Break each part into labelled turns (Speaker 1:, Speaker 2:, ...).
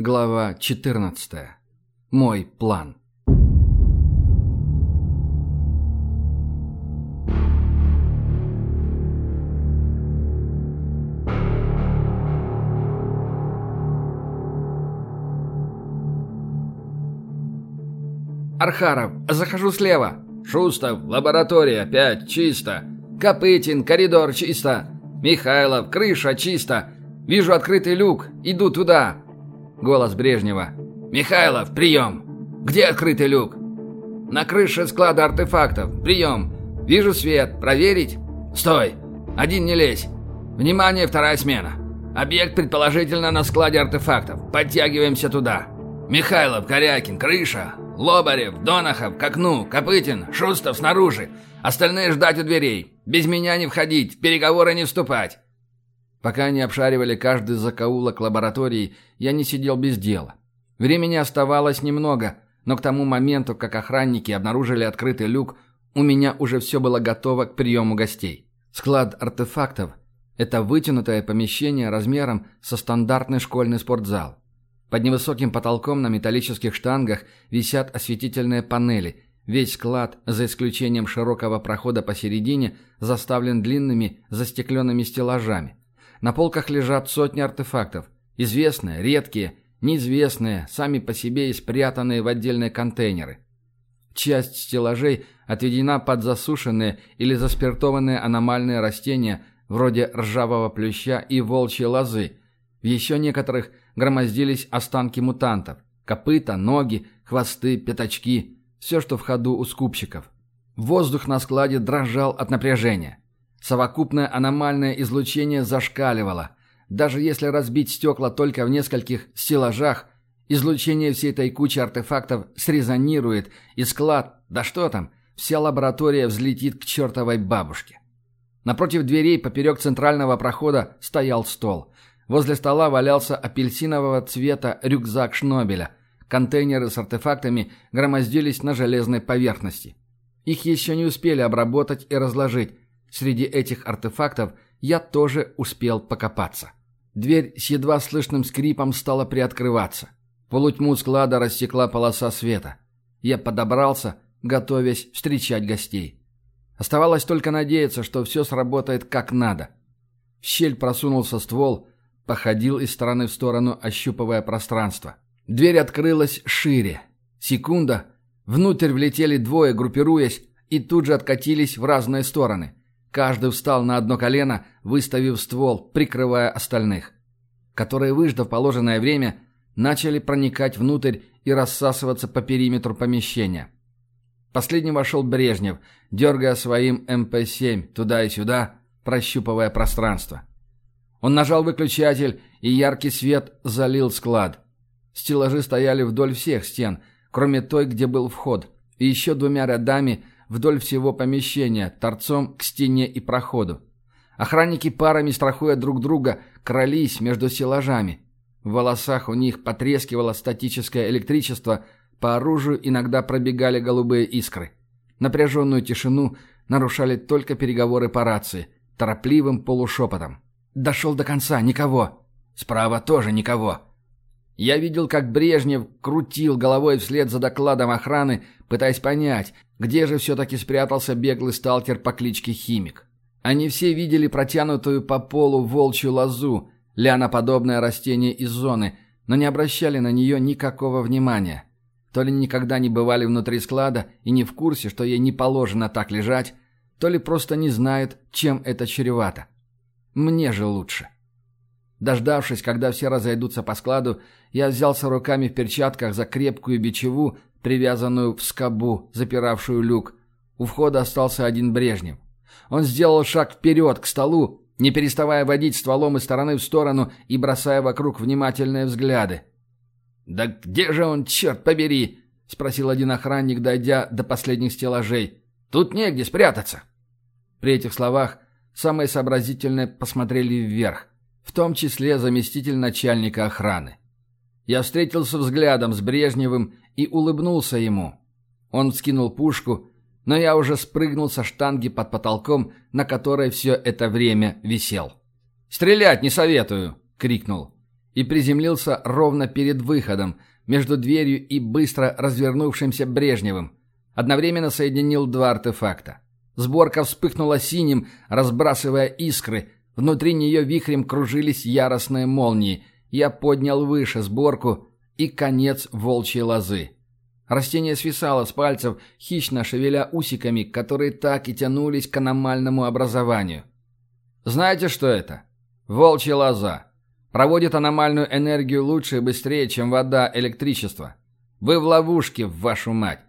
Speaker 1: Глава 14. Мой план.
Speaker 2: Архаров, захожу слева. Шустов, лаборатория, 5, чисто. Копытин, коридор, чисто. Михайлов, крыша, чисто. Вижу открытый люк, иду туда. Голос Брежнева. «Михайлов, прием! Где открытый люк?» «На крыше склада артефактов. Прием! Вижу свет. Проверить?» «Стой! Один не лезь! Внимание, вторая смена! Объект предположительно на складе артефактов. Подтягиваемся туда!» «Михайлов, Корякин, крыша! Лобарев, Донахов, к Копытин, Шустов снаружи! Остальные ждать у дверей! Без меня не входить, в переговоры не вступать!»
Speaker 1: Пока они обшаривали каждый закоулок лаборатории, я не сидел без дела. Времени оставалось немного, но к тому моменту, как охранники обнаружили открытый люк, у меня уже все было готово к приему гостей. Склад артефактов – это вытянутое помещение размером со стандартный школьный спортзал. Под невысоким потолком на металлических штангах висят осветительные панели. Весь склад, за исключением широкого прохода посередине, заставлен длинными застекленными стеллажами. На полках лежат сотни артефактов. Известные, редкие, неизвестные, сами по себе и спрятанные в отдельные контейнеры. Часть стеллажей отведена под засушенные или заспиртованные аномальные растения, вроде ржавого плюща и волчьей лозы. В еще некоторых громоздились останки мутантов. Копыта, ноги, хвосты, пятачки. Все, что в ходу у скупщиков. Воздух на складе дрожал от напряжения. Совокупное аномальное излучение зашкаливало. Даже если разбить стекла только в нескольких стеллажах, излучение всей этой кучи артефактов срезонирует, и склад, да что там, вся лаборатория взлетит к чертовой бабушке. Напротив дверей поперек центрального прохода стоял стол. Возле стола валялся апельсинового цвета рюкзак Шнобеля. Контейнеры с артефактами громоздились на железной поверхности. Их еще не успели обработать и разложить, Среди этих артефактов я тоже успел покопаться. Дверь с едва слышным скрипом стала приоткрываться. Полутьму склада рассекла полоса света. Я подобрался, готовясь встречать гостей. Оставалось только надеяться, что все сработает как надо. В щель просунулся ствол, походил из стороны в сторону, ощупывая пространство. Дверь открылась шире. Секунда. Внутрь влетели двое, группируясь, и тут же откатились в разные стороны. Каждый встал на одно колено, выставив ствол, прикрывая остальных, которые, выждав положенное время, начали проникать внутрь и рассасываться по периметру помещения. Последним вошел Брежнев, дергая своим МП-7 туда и сюда, прощупывая пространство. Он нажал выключатель, и яркий свет залил склад. Стеллажи стояли вдоль всех стен, кроме той, где был вход, и еще двумя рядами – вдоль всего помещения, торцом к стене и проходу. Охранники парами, страхуя друг друга, крались между стеллажами. В волосах у них потрескивало статическое электричество, по оружию иногда пробегали голубые искры. Напряженную тишину нарушали только переговоры по рации, торопливым полушепотом. «Дошел до конца, никого!» «Справа тоже никого!» Я видел, как Брежнев крутил головой вслед за докладом охраны, пытаясь понять, где же все-таки спрятался беглый сталкер по кличке Химик. Они все видели протянутую по полу волчью лозу, ляноподобное растение из зоны, но не обращали на нее никакого внимания. То ли никогда не бывали внутри склада и не в курсе, что ей не положено так лежать, то ли просто не знают, чем это чревато. Мне же лучше. Дождавшись, когда все разойдутся по складу, я взялся руками в перчатках за крепкую бичеву, привязанную в скобу, запиравшую люк. У входа остался один Брежнев. Он сделал шаг вперед, к столу, не переставая водить стволом из стороны в сторону и бросая вокруг внимательные взгляды. «Да где же он, черт побери?» — спросил один охранник, дойдя до последних стеллажей. «Тут негде спрятаться». При этих словах самые сообразительные посмотрели вверх в том числе заместитель начальника охраны. Я встретился взглядом с Брежневым и улыбнулся ему. Он вскинул пушку, но я уже спрыгнул со штанги под потолком, на которой все это время висел. «Стрелять не советую!» — крикнул. и приземлился ровно перед выходом, между дверью и быстро развернувшимся Брежневым. Одновременно соединил два артефакта. Сборка вспыхнула синим, разбрасывая искры. Внутри нее вихрем кружились яростные молнии. Я поднял выше сборку и конец волчьей лозы. Растение свисало с пальцев, хищно шевеля усиками, которые так и тянулись к аномальному образованию. Знаете, что это? Волчья лоза. Проводит аномальную энергию лучше и быстрее, чем вода, электричество. Вы в ловушке, в вашу мать.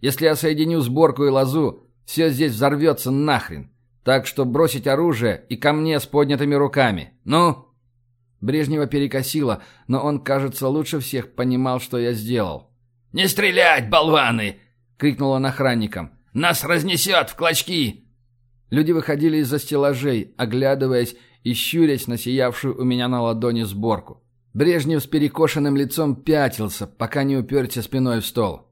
Speaker 1: Если я соединю сборку и лозу, все здесь взорвется нахрен. Так что бросить оружие и ко мне с поднятыми руками. Ну?» Брежнева перекосило, но он, кажется, лучше всех понимал, что я сделал.
Speaker 2: «Не стрелять, болваны!» — крикнул он охранникам. «Нас разнесет в клочки!»
Speaker 1: Люди выходили из-за стеллажей, оглядываясь и щурясь на сиявшую у меня на ладони сборку. Брежнев с перекошенным лицом пятился, пока не уперся спиной в стол.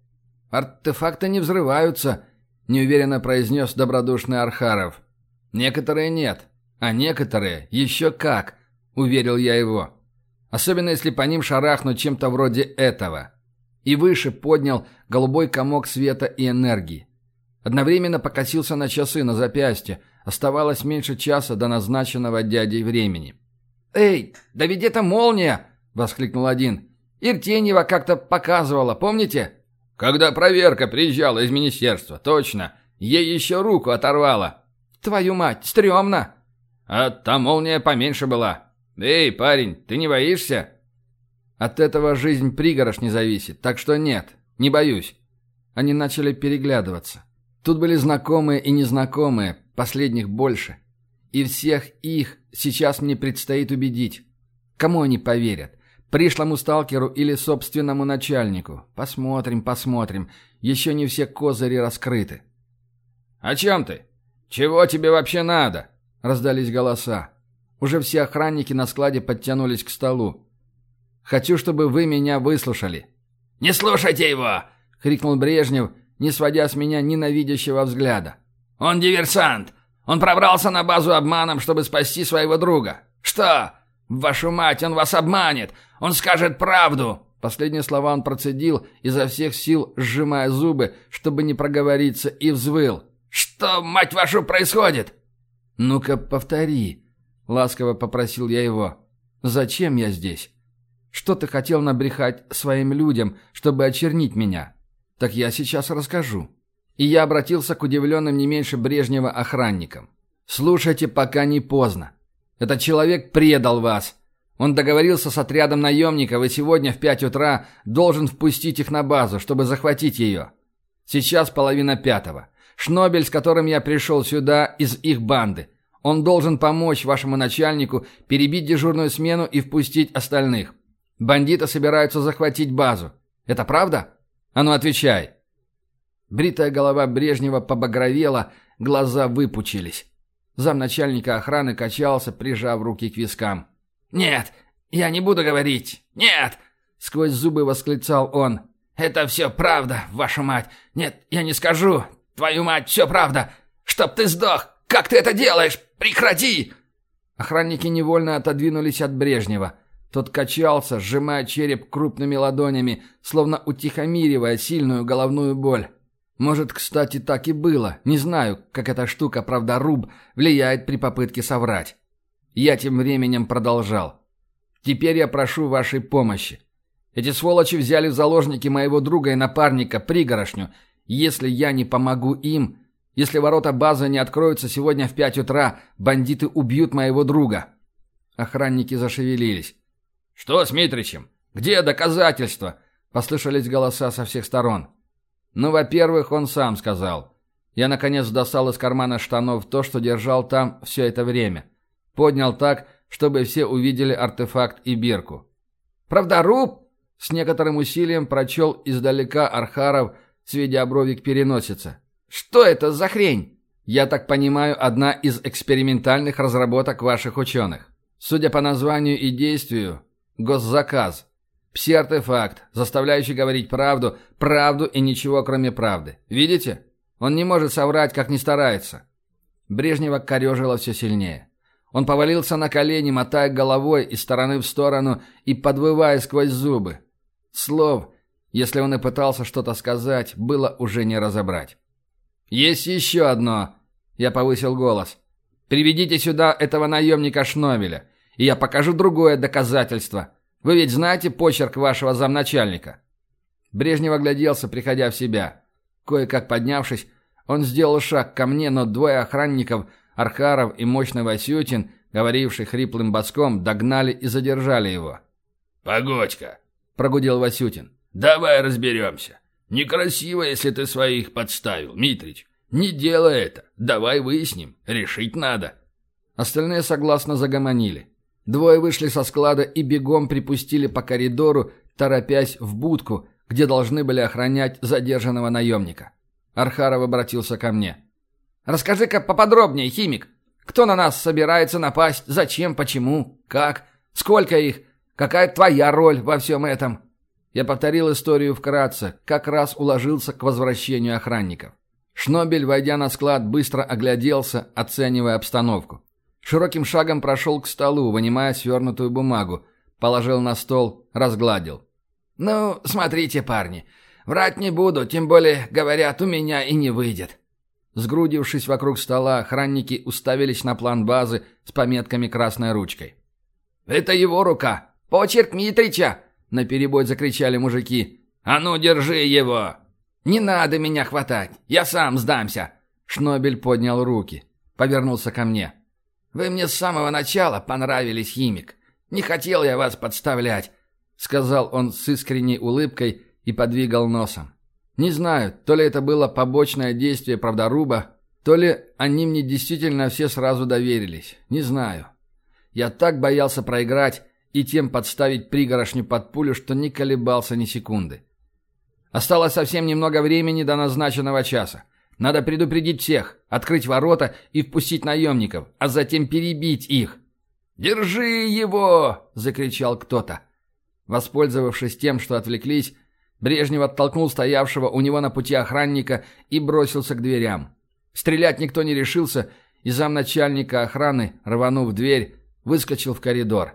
Speaker 1: «Артефакты не взрываются», — неуверенно произнес добродушный Архаров. «Некоторые нет, а некоторые еще как», — уверил я его. «Особенно если по ним шарахнуть чем-то вроде этого» и выше поднял голубой комок света и энергии. Одновременно покосился на часы на запястье. Оставалось меньше часа до назначенного дядей времени. «Эй, да ведь это молния!» — воскликнул один. «Иртеньева как-то показывала, помните?»
Speaker 2: «Когда проверка приезжала из министерства, точно. Ей еще руку оторвала».
Speaker 1: «Твою мать, стрёмно!»
Speaker 2: «А та молния поменьше была. Эй, парень, ты не боишься?»
Speaker 1: От этого жизнь пригорож не зависит, так что нет, не боюсь. Они начали переглядываться. Тут были знакомые и незнакомые, последних больше. И всех их сейчас мне предстоит убедить. Кому они поверят? Пришлому сталкеру или собственному начальнику? Посмотрим, посмотрим. Еще не все козыри раскрыты.
Speaker 2: «О чем ты? Чего тебе вообще надо?»
Speaker 1: Раздались голоса. Уже все охранники на складе подтянулись к столу. Хочу, чтобы вы меня выслушали».
Speaker 2: «Не слушайте его!»
Speaker 1: — крикнул Брежнев, не сводя с меня ненавидящего взгляда.
Speaker 2: «Он диверсант! Он пробрался на базу обманом, чтобы спасти своего друга! Что? Вашу мать, он вас обманет! Он скажет правду!»
Speaker 1: Последние слова он процедил, изо всех сил сжимая зубы, чтобы не проговориться, и взвыл.
Speaker 2: «Что, мать вашу, происходит?»
Speaker 1: «Ну-ка, повтори», — ласково попросил я его. «Зачем я здесь?» Что ты хотел набрехать своим людям, чтобы очернить меня? Так я сейчас расскажу». И я обратился к удивленным не меньше Брежнева охранникам. «Слушайте, пока не поздно. Этот человек предал вас. Он договорился с отрядом наемников и сегодня в пять утра должен впустить их на базу, чтобы захватить ее. Сейчас половина пятого. Шнобель, с которым я пришел сюда, из их банды. Он должен помочь вашему начальнику перебить дежурную смену и впустить остальных. Бандиты собираются захватить базу. Это правда? А ну отвечай. Бритая голова Брежнева побагровела, глаза выпучились. Замначальника охраны качался, прижав руки к вискам.
Speaker 2: «Нет, я не буду говорить! Нет!»
Speaker 1: Сквозь зубы восклицал он.
Speaker 2: «Это все правда, ваша мать! Нет, я не скажу! Твою мать, все правда! Чтоб ты сдох! Как ты это делаешь? Прекрати!»
Speaker 1: Охранники невольно отодвинулись от Брежнева. Тот качался, сжимая череп крупными ладонями, словно утихомиривая сильную головную боль. Может, кстати, так и было. Не знаю, как эта штука, правда, руб, влияет при попытке соврать. Я тем временем продолжал. Теперь я прошу вашей помощи. Эти сволочи взяли в заложники моего друга и напарника, пригорошню. Если я не помогу им, если ворота базы не откроются сегодня в пять утра, бандиты убьют моего друга. Охранники зашевелились.
Speaker 2: «Что с Митричем? Где доказательства?» — послышались голоса со всех сторон.
Speaker 1: «Ну, во-первых, он сам сказал. Я, наконец, достал из кармана штанов то, что держал там все это время. Поднял так, чтобы все увидели артефакт и бирку. «Правдоруб?» — с некоторым усилием прочел издалека Архаров, сведя брови к переносице. «Что это за хрень?» «Я так понимаю, одна из экспериментальных разработок ваших ученых. Судя по названию и действию, Госзаказ. Пси-артефакт, заставляющий говорить правду, правду и ничего, кроме правды. Видите? Он не может соврать, как не старается. Брежнева корежило все сильнее. Он повалился на колени, мотая головой из стороны в сторону и подвывая сквозь зубы. Слов, если он и пытался что-то сказать, было уже не разобрать. «Есть еще одно!» Я повысил голос. «Приведите сюда этого наемника Шнобеля, и я покажу другое доказательство. Вы ведь знаете почерк вашего замначальника?» Брежнев огляделся, приходя в себя. Кое-как поднявшись, он сделал шаг ко мне, но двое охранников, Архаров и мощный Васютин, говоривший хриплым боском, догнали и задержали его.
Speaker 3: «Погодь-ка», —
Speaker 1: прогудел Васютин.
Speaker 3: «Давай разберемся. Некрасиво, если ты своих подставил, Митрич. Не делай это. Давай выясним. Решить надо».
Speaker 1: Остальные согласно загомонили. Двое вышли со склада и бегом припустили по коридору, торопясь в будку, где должны были охранять задержанного наемника. Архаров обратился ко мне. «Расскажи-ка поподробнее, химик. Кто на нас собирается напасть? Зачем? Почему? Как? Сколько их? Какая твоя роль во всем этом?» Я повторил историю вкратце, как раз уложился к возвращению охранников. Шнобель, войдя на склад, быстро огляделся, оценивая обстановку. Широким шагом прошел к столу, вынимая свернутую бумагу, положил на стол, разгладил. «Ну, смотрите, парни, врать не буду, тем более, говорят, у меня и не выйдет». Сгрудившись вокруг стола, охранники уставились на план базы с пометками красной ручкой. «Это его рука! Почерк Митрича!» — наперебой закричали мужики. «А ну, держи его!» «Не надо меня хватать! Я сам сдамся!» Шнобель поднял руки. Повернулся ко мне. «Вы мне с самого начала понравились, химик. Не хотел я вас подставлять сказал он с искренней улыбкой и подвигал носом. Не знаю, то ли это было побочное действие правдоруба, то ли они мне действительно все сразу доверились. Не знаю. Я так боялся проиграть и тем подставить пригорошню под пулю, что не колебался ни секунды. Осталось совсем немного времени до назначенного часа. Надо предупредить всех, открыть ворота и впустить наемников, а затем перебить их. «Держи его!» — закричал кто-то. Воспользовавшись тем, что отвлеклись, Брежнев оттолкнул стоявшего у него на пути охранника и бросился к дверям. Стрелять никто не решился, и замначальника охраны, рванув дверь, выскочил в коридор.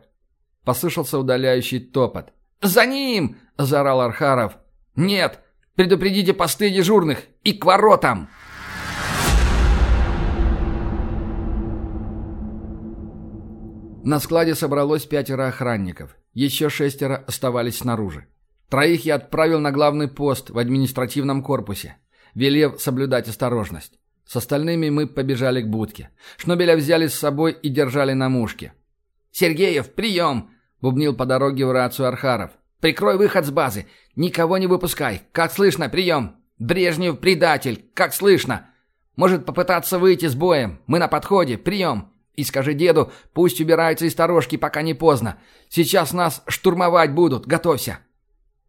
Speaker 1: Послышался удаляющий топот. «За ним!» – заорал Архаров. «Нет! Предупредите посты дежурных! И к воротам!» На складе собралось пятеро охранников. Еще шестеро оставались снаружи. Троих я отправил на главный пост в административном корпусе, велев соблюдать осторожность. С остальными мы побежали к будке. Шнобеля взяли с собой и держали на мушке. «Сергеев, прием!» — бубнил по дороге в рацию Архаров. «Прикрой выход с базы. Никого не выпускай. Как слышно, прием! Брежнев предатель. Как слышно! Может попытаться выйти с боем. Мы на подходе. Прием!» И скажи деду, пусть убирается из сторожки, пока не поздно. Сейчас нас штурмовать будут, готовься!»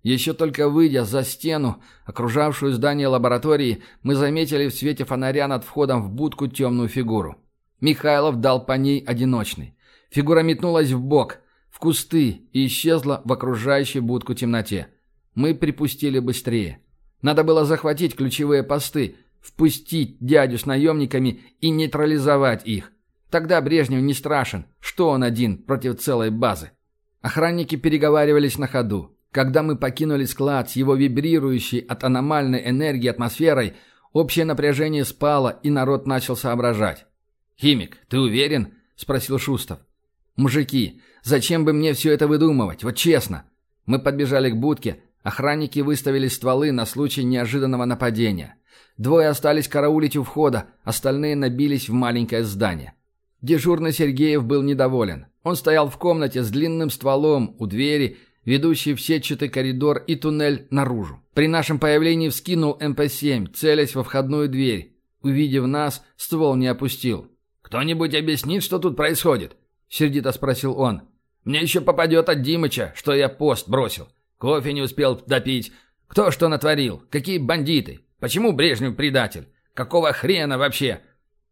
Speaker 1: Еще только выйдя за стену, окружавшую здание лаборатории, мы заметили в свете фонаря над входом в будку темную фигуру. Михайлов дал по ней одиночный. Фигура метнулась в бок, в кусты и исчезла в окружающей будку темноте. Мы припустили быстрее. Надо было захватить ключевые посты, впустить дядю с наемниками и нейтрализовать их. Тогда Брежнев не страшен, что он один против целой базы. Охранники переговаривались на ходу. Когда мы покинули склад с его вибрирующей от аномальной энергии атмосферой, общее напряжение спало, и народ начал соображать. «Химик, ты уверен?» – спросил Шустов. «Мужики, зачем бы мне все это выдумывать? Вот честно!» Мы подбежали к будке, охранники выставили стволы на случай неожиданного нападения. Двое остались караулить у входа, остальные набились в маленькое здание. Дежурный Сергеев был недоволен. Он стоял в комнате с длинным стволом у двери, ведущей в сетчатый коридор и туннель наружу. При нашем появлении вскинул МП-7, целясь во входную дверь. Увидев нас, ствол не опустил. «Кто-нибудь объяснит, что тут происходит?» — сердито спросил он. «Мне еще попадет от Димыча, что я пост бросил. Кофе не успел допить. Кто что натворил? Какие бандиты? Почему Брежнев предатель? Какого хрена вообще?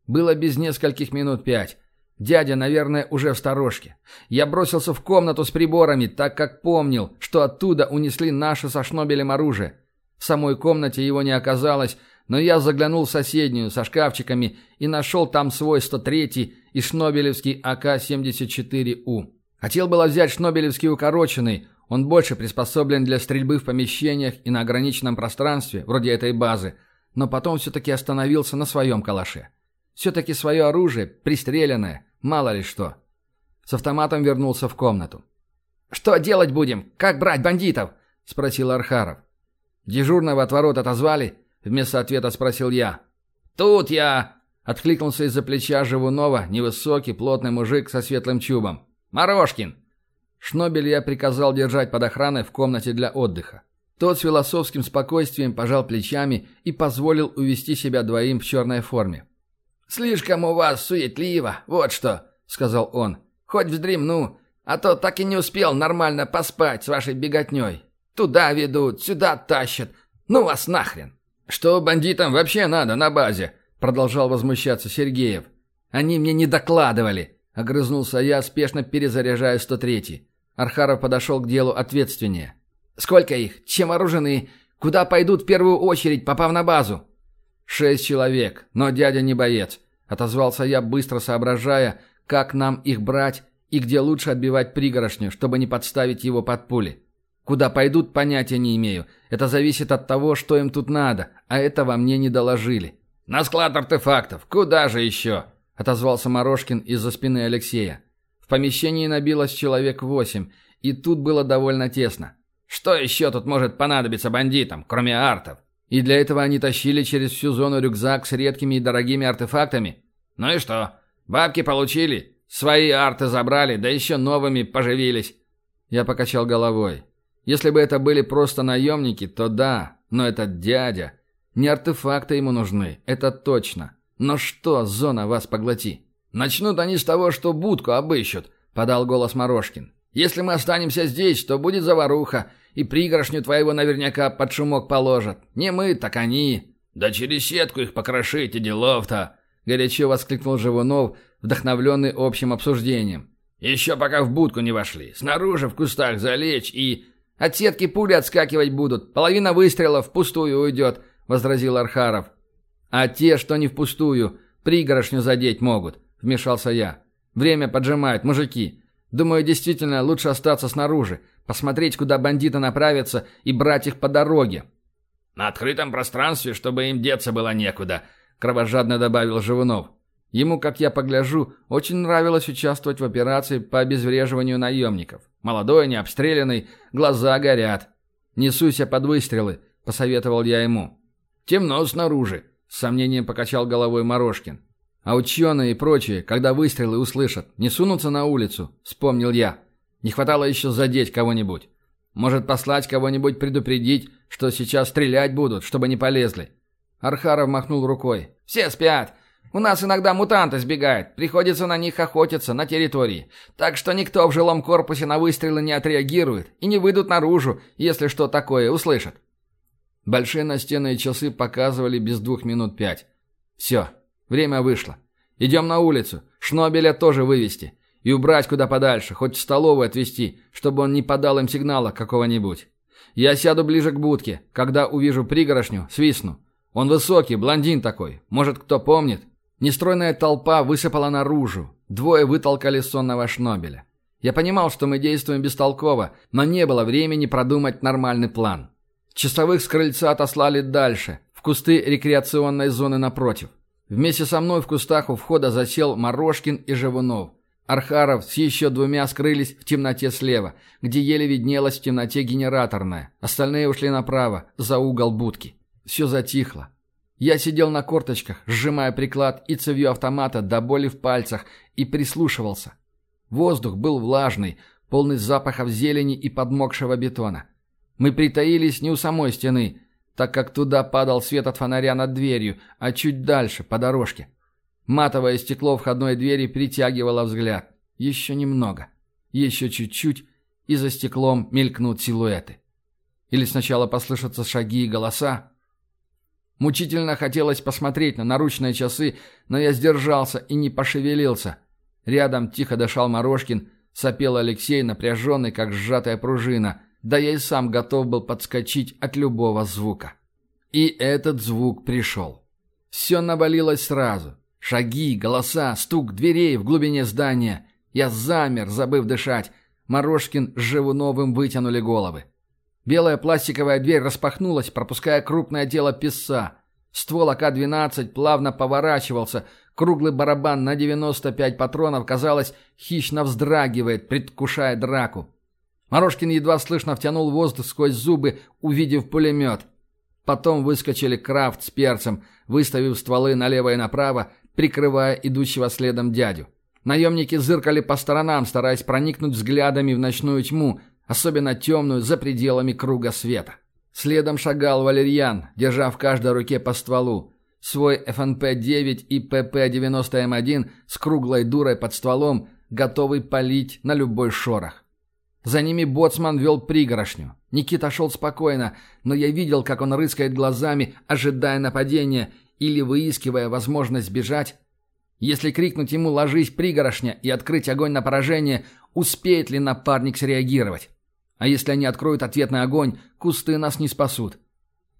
Speaker 1: Было без нескольких минут пять. Дядя, наверное, уже в сторожке. Я бросился в комнату с приборами, так как помнил, что оттуда унесли наше со Шнобелем оружие. В самой комнате его не оказалось, но я заглянул в соседнюю со шкафчиками и нашел там свой 103-й и шнобелевский АК-74У. Хотел было взять шнобелевский укороченный, он больше приспособлен для стрельбы в помещениях и на ограниченном пространстве, вроде этой базы, но потом все-таки остановился на своем калаше. Все-таки свое оружие, пристреленное, мало ли что. С автоматом вернулся в комнату. «Что делать будем? Как брать бандитов?» – спросил Архаров. «Дежурного от ворот отозвали?» – вместо ответа спросил я. «Тут я!» – откликнулся из-за плеча Живунова невысокий, плотный мужик со светлым чубом. «Морошкин!» Шнобель я приказал держать под охраной в комнате для отдыха. Тот с философским спокойствием пожал плечами и позволил увести себя двоим в черной форме. «Слишком у вас суетливо, вот что», — сказал он. «Хоть вздремну, а то так и не успел нормально поспать с вашей беготней. Туда ведут, сюда тащат. Ну вас нахрен!» «Что бандитам вообще надо на базе?» — продолжал возмущаться Сергеев. «Они мне не докладывали», — огрызнулся я, спешно перезаряжая 103-й. Архаров подошел к делу ответственнее. «Сколько их? Чем вооружены? Куда пойдут в первую очередь, попав на базу?» «Шесть человек, но дядя не боец», — отозвался я, быстро соображая, как нам их брать и где лучше отбивать пригорошню, чтобы не подставить его под пули. Куда пойдут, понятия не имею. Это зависит от того, что им тут надо, а этого мне не доложили. «На склад артефактов. Куда же еще?» — отозвался Морошкин из-за спины Алексея. В помещении набилось человек восемь, и тут было довольно тесно. Что еще тут может понадобиться бандитам, кроме артов? И для этого они тащили через всю зону рюкзак с редкими и дорогими артефактами? Ну и что? Бабки получили? Свои арты забрали, да еще новыми поживились. Я покачал головой. Если бы это были просто наемники, то да, но этот дядя... Не артефакты ему нужны, это точно. Но что, зона, вас поглоти? Начнут они с того, что будку обыщут, подал голос Морошкин. Если мы останемся здесь, то будет заваруха, и пригоршню твоего наверняка под шумок положат. Не мы, так они. Да через сетку их покрошите, делов-то!» Горячо воскликнул Живунов, вдохновленный общим обсуждением. «Еще пока в будку не вошли. Снаружи в кустах залечь и...» «От сетки пули отскакивать будут. Половина выстрелов впустую уйдет», — возразил Архаров. «А те, что не впустую, пригорошню задеть могут», — вмешался я. «Время поджимает, мужики. Думаю, действительно лучше остаться снаружи, посмотреть, куда бандиты направятся, и брать их по дороге». «На открытом пространстве, чтобы им деться было некуда», — кровожадно добавил Живунов. Ему, как я погляжу, очень нравилось участвовать в операции по обезвреживанию наемников. Молодой, необстрелянный, глаза горят. «Не суйся под выстрелы», — посоветовал я ему. «Темно снаружи», — с сомнением покачал головой Морошкин. А ученые и прочие, когда выстрелы услышат, не сунутся на улицу, вспомнил я. Не хватало еще задеть кого-нибудь. Может, послать кого-нибудь предупредить, что сейчас стрелять будут, чтобы не полезли. Архаров махнул рукой. «Все спят. У нас иногда мутанты сбегают. Приходится на них охотиться на территории. Так что никто в жилом корпусе на выстрелы не отреагирует и не выйдут наружу, если что такое услышат». Большие настенные часы показывали без двух минут пять. «Все, Время вышло. Идем на улицу. Шнобеля тоже вывести. И убрать куда подальше, хоть в столовую отвезти, чтобы он не подал им сигнала какого-нибудь. Я сяду ближе к будке. Когда увижу пригорошню, свистну. Он высокий, блондин такой. Может, кто помнит? Нестройная толпа высыпала наружу. Двое вытолкали сонного Шнобеля. Я понимал, что мы действуем бестолково, но не было времени продумать нормальный план. Часовых с крыльца отослали дальше, в кусты рекреационной зоны напротив. Вместе со мной в кустах у входа засел Морошкин и Живунов. Архаров с еще двумя скрылись в темноте слева, где еле виднелась в темноте генераторная. Остальные ушли направо, за угол будки. Все затихло. Я сидел на корточках, сжимая приклад и цевью автомата до боли в пальцах, и прислушивался. Воздух был влажный, полный запахов зелени и подмокшего бетона. Мы притаились не у самой стены, так как туда падал свет от фонаря над дверью, а чуть дальше, по дорожке. Матовое стекло входной двери притягивало взгляд. Еще немного. Еще чуть-чуть, и за стеклом мелькнут силуэты. Или сначала послышатся шаги и голоса. Мучительно хотелось посмотреть на наручные часы, но я сдержался и не пошевелился. Рядом тихо дышал Морошкин, сопел Алексей, напряженный, как сжатая пружина. Да я и сам готов был подскочить от любого звука. И этот звук пришел. Все навалилось сразу. Шаги, голоса, стук дверей в глубине здания. Я замер, забыв дышать. Морошкин с Живуновым вытянули головы. Белая пластиковая дверь распахнулась, пропуская крупное тело писца. Ствол АК-12 плавно поворачивался. Круглый барабан на 95 патронов, казалось, хищно вздрагивает, предвкушая драку. Морошкин едва слышно втянул воздух сквозь зубы, увидев пулемет. Потом выскочили Крафт с перцем, выставив стволы налево и направо, прикрывая идущего следом дядю. Наемники зыркали по сторонам, стараясь проникнуть взглядами в ночную тьму, особенно темную, за пределами круга света. Следом шагал Валерьян, держа в каждой руке по стволу. Свой ФНП-9 и ПП-90М1 с круглой дурой под стволом, готовый палить на любой шорох. За ними боцман вел пригорошню. Никита шел спокойно, но я видел, как он рыскает глазами, ожидая нападения или выискивая возможность бежать. Если крикнуть ему «ложись, пригорошня» и открыть огонь на поражение, успеет ли напарник среагировать? А если они откроют ответный огонь, кусты нас не спасут.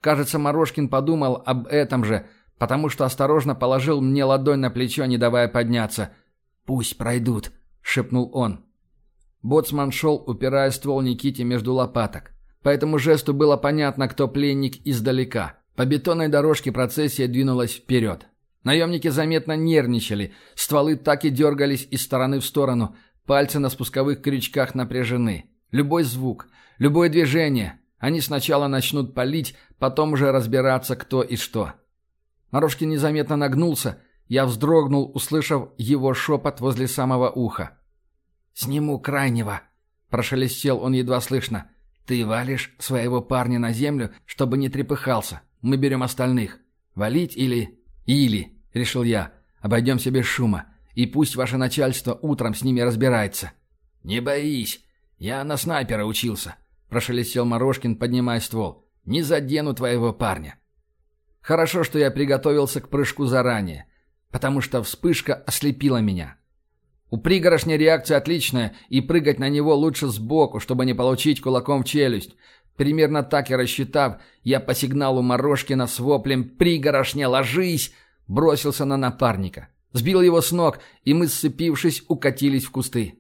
Speaker 1: Кажется, Морошкин подумал об этом же, потому что осторожно положил мне ладонь на плечо, не давая подняться. «Пусть пройдут», — шепнул он. Боцман шел, упирая ствол Никите между лопаток. По этому жесту было понятно, кто пленник издалека. По бетонной дорожке процессия двинулась вперед. Наемники заметно нервничали, стволы так и дергались из стороны в сторону, пальцы на спусковых крючках напряжены. Любой звук, любое движение. Они сначала начнут палить, потом уже разбираться, кто и что. Морошкин незаметно нагнулся. Я вздрогнул, услышав его шепот возле самого уха. «Сниму крайнего», — прошелестел он едва слышно. «Ты валишь своего парня на землю, чтобы не трепыхался. Мы берем остальных. Валить или...» «Или», — решил я. «Обойдемся без шума. И пусть ваше начальство утром с ними разбирается».
Speaker 3: «Не боись. «Я на снайпера учился», — прошелестел Морошкин, поднимая ствол. «Не задену твоего парня».
Speaker 1: Хорошо, что я приготовился к прыжку заранее, потому что вспышка ослепила меня. У пригорошни реакция отличная, и прыгать на него лучше сбоку, чтобы не получить кулаком в челюсть. Примерно так и рассчитав, я по сигналу Морошкина с воплем «Пригорошня, ложись!» бросился на напарника. Сбил его с ног, и мы, сцепившись, укатились в кусты.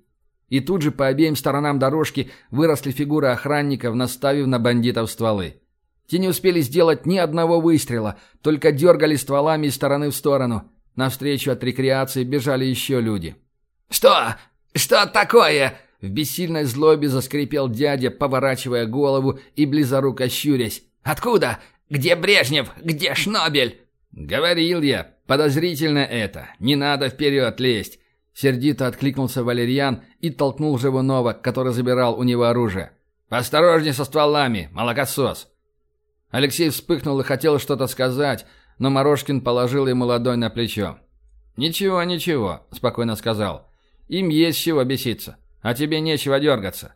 Speaker 1: И тут же по обеим сторонам дорожки выросли фигуры охранников, наставив на бандитов стволы. Те не успели сделать ни одного выстрела, только дергали стволами из стороны в сторону. Навстречу от рекреации бежали еще люди.
Speaker 2: «Что? Что такое?»
Speaker 1: В бессильной злобе заскрипел дядя, поворачивая голову и близоруко щурясь.
Speaker 2: «Откуда? Где Брежнев? Где Шнобель?»
Speaker 1: «Говорил я, подозрительно это. Не надо вперед лезть. Сердито откликнулся Валерьян и толкнул Живунова, который забирал у него оружие. «Осторожней со стволами, молокосос!» Алексей вспыхнул и хотел что-то сказать, но Морошкин положил ему ладонь на плечо. «Ничего, ничего», — спокойно сказал. «Им есть чего беситься, а тебе нечего дергаться».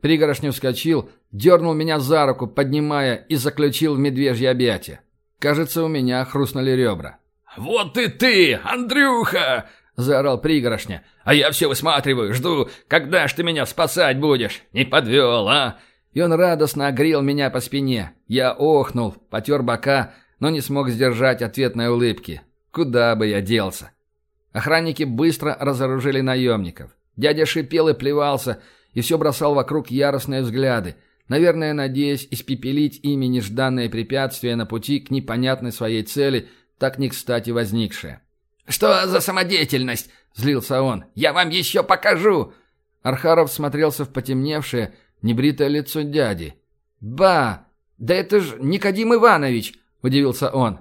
Speaker 1: Пригорошню вскочил, дернул меня за руку, поднимая и заключил в медвежье объятие. Кажется, у меня хрустнули ребра.
Speaker 3: «Вот и ты, Андрюха!» — заорал пригорошня. «А я все высматриваю, жду, когда ж ты меня спасать будешь? Не подвел, а?»
Speaker 1: И он радостно огрел меня по спине. Я охнул, потер бока, но не смог сдержать ответной улыбки. Куда бы я делся? Охранники быстро разоружили наемников. Дядя шипел и плевался, и все бросал вокруг яростные взгляды, наверное, надеясь испепелить ими нежданное препятствие на пути к непонятной своей цели, так не кстати возникшее.
Speaker 2: «Что за самодеятельность?» – злился он. «Я вам еще покажу!»
Speaker 1: Архаров смотрелся в потемневшее, небритое лицо дяди. «Ба! Да это ж Никодим Иванович!» – удивился он.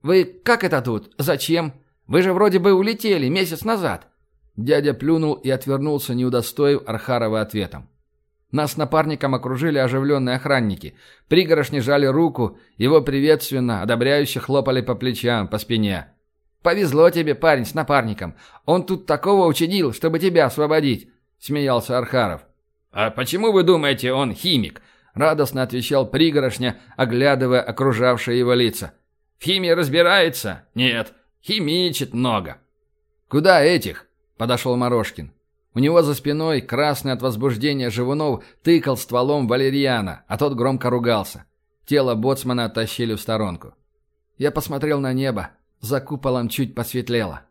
Speaker 1: «Вы как это тут? Зачем? Вы же вроде бы улетели месяц назад!» Дядя плюнул и отвернулся, не удостоив Архарова ответом. Нас напарником окружили оживленные охранники. Пригорошни жали руку, его приветственно, одобряюще хлопали по плечам, по спине. «Повезло тебе, парень, с напарником. Он тут такого учинил, чтобы тебя освободить», — смеялся Архаров.
Speaker 3: «А почему вы думаете, он химик?»
Speaker 1: — радостно отвечал пригорошня, оглядывая окружавшие его лица.
Speaker 3: «В химии разбирается? Нет, химичит много».
Speaker 1: «Куда этих?» — подошел Морошкин. У него за спиной, красный от возбуждения живунов, тыкал стволом валерьяна, а тот громко ругался. Тело боцмана оттащили в сторонку. Я посмотрел на небо. За куполом чуть посветлело.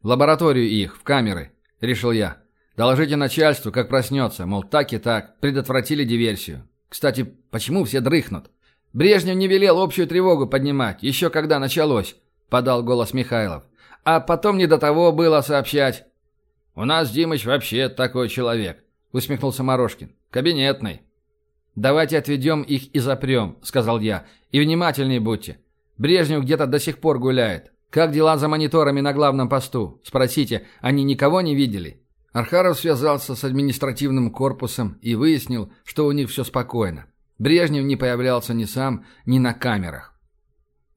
Speaker 1: В лабораторию их, в камеры», — решил я. «Доложите начальству, как проснется, мол, так и так, предотвратили диверсию. Кстати, почему все дрыхнут?» «Брежнев не велел общую тревогу поднимать, еще когда началось», — подал голос Михайлов. «А потом не до того было сообщать».
Speaker 3: «У нас Димыч вообще такой человек», — усмехнулся Морошкин. «Кабинетный».
Speaker 1: «Давайте отведем их и запрем», — сказал я. «И внимательнее будьте. Брежнев где-то до сих пор гуляет. Как дела за мониторами на главном посту? Спросите, они никого не видели?» Архаров связался с административным корпусом и выяснил, что у них все спокойно. Брежнев не появлялся ни сам, ни на камерах.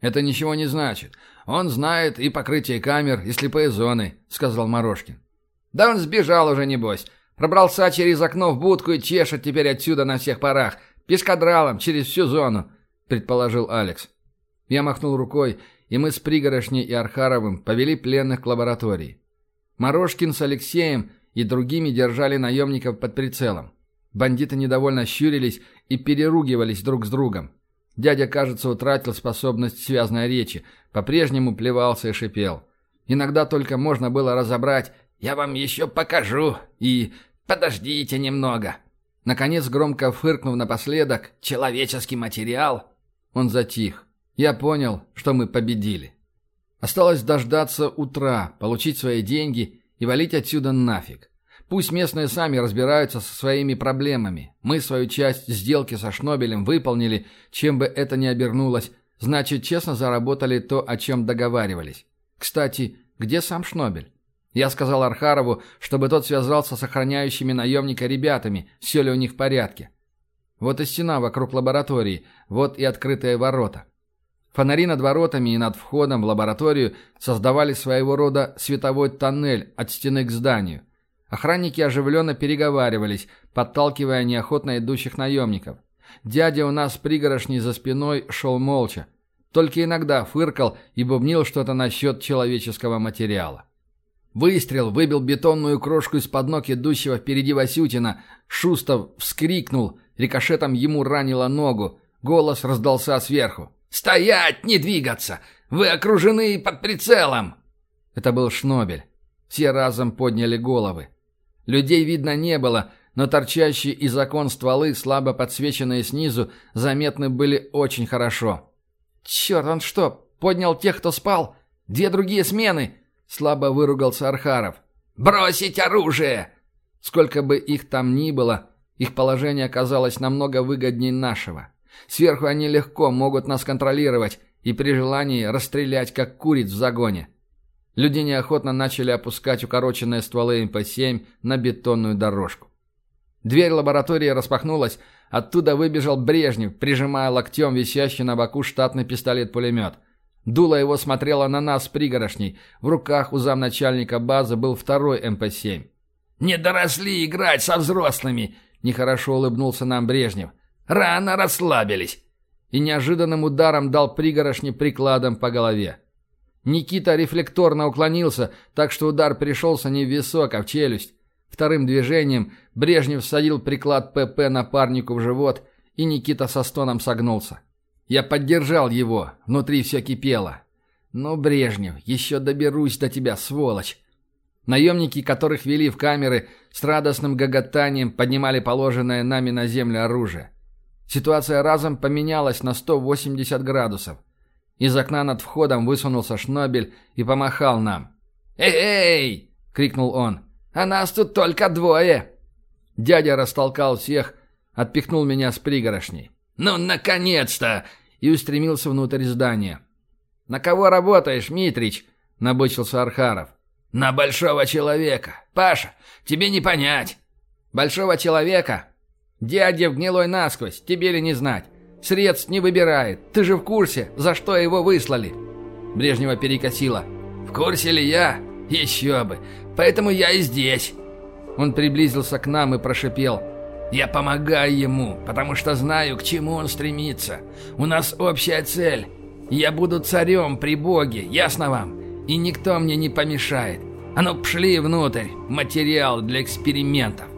Speaker 3: «Это ничего не значит. Он знает и покрытие камер, и слепые зоны», — сказал Морошкин.
Speaker 2: «Да он сбежал уже, небось. Пробрался через окно в будку и чешет теперь отсюда на всех парах. Пешкадралом через всю зону», — предположил Алекс. Я махнул рукой, и мы с Пригорошней и Архаровым повели пленных к лаборатории. Морошкин с Алексеем и другими держали наемников под прицелом. Бандиты недовольно щурились и переругивались друг с другом. Дядя, кажется, утратил способность связной речи, по-прежнему плевался и шипел. Иногда только можно было разобрать «Я вам еще покажу» и «Подождите немного». Наконец, громко фыркнув напоследок «Человеческий материал», он затих. Я понял, что мы победили. Осталось дождаться утра, получить свои деньги и валить отсюда нафиг. Пусть местные сами разбираются со своими проблемами. Мы свою часть сделки со Шнобелем выполнили, чем бы это ни обернулось. Значит, честно заработали то, о чем договаривались. Кстати, где сам Шнобель? Я сказал Архарову, чтобы тот связался с охраняющими наемника ребятами, все ли у них в порядке. Вот и стена вокруг лаборатории, вот и открытые ворота. Фонари над воротами и над входом в лабораторию создавали своего рода световой тоннель от стены к зданию. Охранники оживленно переговаривались, подталкивая неохотно идущих наемников. Дядя у нас пригорошней за спиной шел молча. Только иногда фыркал и бубнил что-то насчет человеческого материала. Выстрел выбил бетонную крошку из-под ног идущего впереди Васютина. Шустов вскрикнул, рикошетом ему ранило ногу. Голос раздался сверху. «Стоять! Не двигаться! Вы окружены под прицелом!»
Speaker 1: Это был Шнобель. Все разом подняли головы. Людей видно не было, но торчащие из окон стволы, слабо подсвеченные снизу, заметны были очень хорошо. «Черт, он что, поднял тех, кто спал? Две другие смены!» Слабо выругался Архаров.
Speaker 2: «Бросить оружие!»
Speaker 1: Сколько бы их там ни было, их положение оказалось намного выгоднее нашего. Сверху они легко могут нас контролировать и при желании расстрелять, как куриц в загоне. Люди неохотно начали опускать укороченные стволы МП-7 на бетонную дорожку. Дверь лаборатории распахнулась, оттуда выбежал Брежнев, прижимая локтем висящий на боку штатный пистолет-пулемет. Дуло его смотрело на нас с пригорошней. В руках у замначальника базы был второй МП-7.
Speaker 2: «Не доросли играть со взрослыми!» – нехорошо улыбнулся нам Брежнев. «Рано расслабились!»
Speaker 1: И неожиданным ударом дал пригорошне прикладом по голове. Никита рефлекторно уклонился, так что удар пришелся не в висок, а в челюсть. Вторым движением Брежнев всадил приклад ПП напарнику в живот, и Никита со стоном согнулся. Я поддержал его, внутри все кипело. «Ну, Брежнев, еще доберусь до тебя, сволочь!» Наемники, которых вели в камеры, с радостным гоготанием поднимали положенное нами на землю оружие. Ситуация разом поменялась на 180 градусов. Из окна над входом высунулся Шнобель и помахал нам.
Speaker 2: «Эй!» — крикнул он. «А нас тут только двое!»
Speaker 1: Дядя растолкал всех, отпихнул меня с пригорошней.
Speaker 2: «Ну, наконец-то!» и устремился внутрь здания.
Speaker 1: «На кого работаешь, Митрич?» — набычился Архаров.
Speaker 2: «На большого человека. Паша, тебе не понять».
Speaker 1: «Большого человека? Дядя в гнилой насквозь, тебе ли не знать. Средств не выбирает. Ты же в курсе, за что его выслали?» Брежнева перекосила.
Speaker 2: «В курсе ли я? Еще бы. Поэтому я и здесь».
Speaker 1: Он приблизился к нам и прошипел.
Speaker 2: «Я помогаю ему, потому что знаю, к чему он стремится. У нас общая цель. Я буду царем при Боге, ясно вам? И никто мне не помешает. А ну, пшли внутрь. Материал для экспериментов».